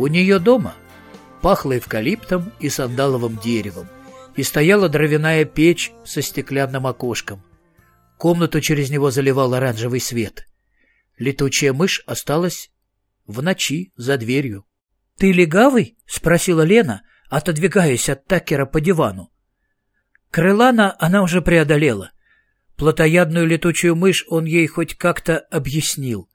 У нее дома пахло эвкалиптом и сандаловым деревом, и стояла дровяная печь со стеклянным окошком. Комнату через него заливал оранжевый свет. Летучая мышь осталась в ночи за дверью. — Ты легавый? — спросила Лена, отодвигаясь от Такера по дивану. Крылана она уже преодолела. Плотоядную летучую мышь он ей хоть как-то объяснил.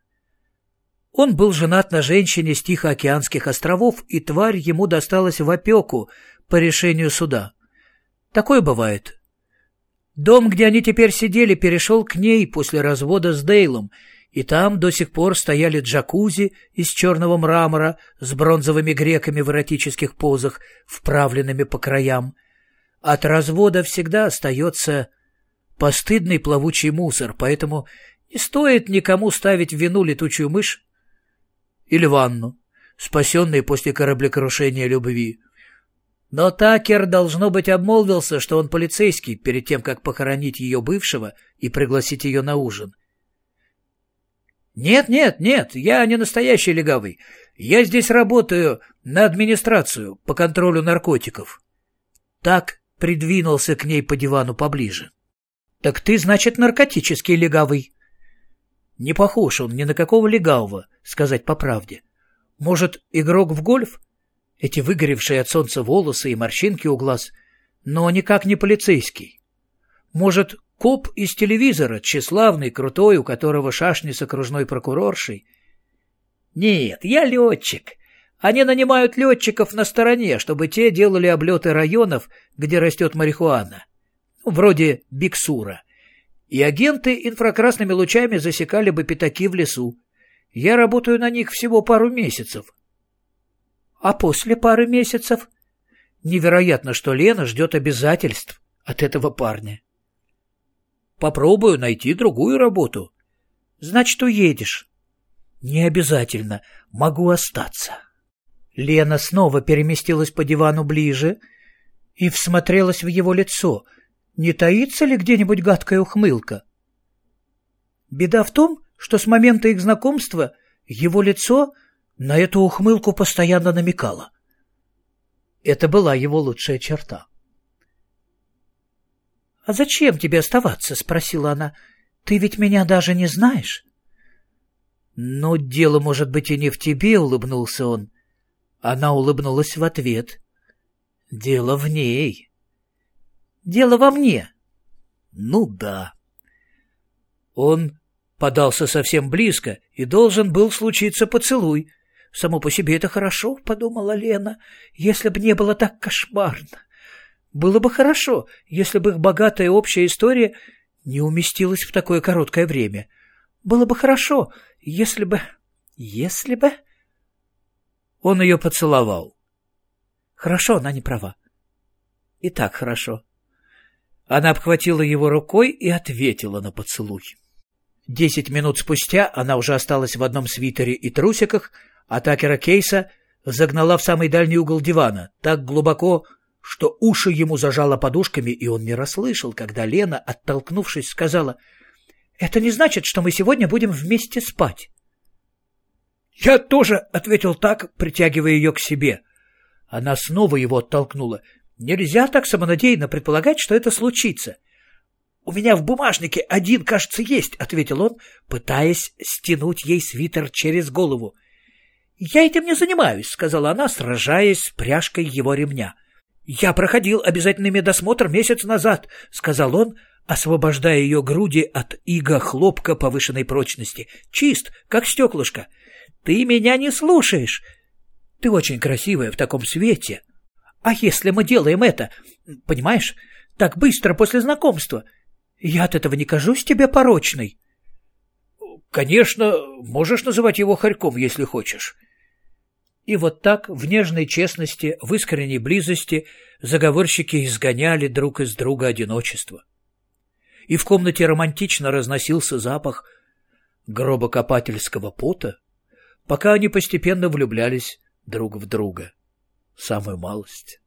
Он был женат на женщине с Тихоокеанских островов, и тварь ему досталась в опеку по решению суда. Такое бывает. Дом, где они теперь сидели, перешел к ней после развода с Дейлом, и там до сих пор стояли джакузи из черного мрамора с бронзовыми греками в эротических позах, вправленными по краям. От развода всегда остается постыдный плавучий мусор, поэтому не стоит никому ставить вину летучую мышь или ванну, спасенные после кораблекрушения любви. Но Такер, должно быть, обмолвился, что он полицейский, перед тем, как похоронить ее бывшего и пригласить ее на ужин. «Нет, нет, нет, я не настоящий легавый. Я здесь работаю на администрацию по контролю наркотиков». Так придвинулся к ней по дивану поближе. «Так ты, значит, наркотический легавый?» Не похож он ни на какого легавого, сказать по правде. Может, игрок в гольф? Эти выгоревшие от солнца волосы и морщинки у глаз, но никак не полицейский. Может, коп из телевизора, тщеславный, крутой, у которого шашни с окружной прокуроршей? Нет, я летчик. Они нанимают летчиков на стороне, чтобы те делали облеты районов, где растет марихуана. Вроде Биксура и агенты инфракрасными лучами засекали бы пятаки в лесу. Я работаю на них всего пару месяцев. А после пары месяцев? Невероятно, что Лена ждет обязательств от этого парня. Попробую найти другую работу. Значит, уедешь. Не обязательно. Могу остаться. Лена снова переместилась по дивану ближе и всмотрелась в его лицо — не таится ли где-нибудь гадкая ухмылка? Беда в том, что с момента их знакомства его лицо на эту ухмылку постоянно намекало. Это была его лучшая черта. — А зачем тебе оставаться? — спросила она. — Ты ведь меня даже не знаешь. — Ну, дело, может быть, и не в тебе, — улыбнулся он. Она улыбнулась в ответ. — Дело в ней. Дело во мне. Ну да. Он подался совсем близко, и должен был случиться поцелуй. Само по себе это хорошо, подумала Лена, если бы не было так кошмарно. Было бы хорошо, если бы их богатая общая история не уместилась в такое короткое время. Было бы хорошо, если бы... Если бы... Он ее поцеловал. Хорошо, она не права. И так хорошо. Она обхватила его рукой и ответила на поцелуй. Десять минут спустя она уже осталась в одном свитере и трусиках, а Такера Кейса загнала в самый дальний угол дивана, так глубоко, что уши ему зажало подушками, и он не расслышал, когда Лена, оттолкнувшись, сказала, «Это не значит, что мы сегодня будем вместе спать». «Я тоже», — ответил так, притягивая ее к себе. Она снова его оттолкнула. Нельзя так самонадеянно предполагать, что это случится. — У меня в бумажнике один, кажется, есть, — ответил он, пытаясь стянуть ей свитер через голову. — Я этим не занимаюсь, — сказала она, сражаясь с пряжкой его ремня. — Я проходил обязательный медосмотр месяц назад, — сказал он, освобождая ее груди от иго хлопка повышенной прочности. — Чист, как стеклышко. Ты меня не слушаешь. Ты очень красивая в таком свете. — а если мы делаем это, понимаешь, так быстро после знакомства, я от этого не кажусь тебе порочной. Конечно, можешь называть его хорьком, если хочешь. И вот так, в нежной честности, в искренней близости, заговорщики изгоняли друг из друга одиночество. И в комнате романтично разносился запах гробокопательского пота, пока они постепенно влюблялись друг в друга самую малость.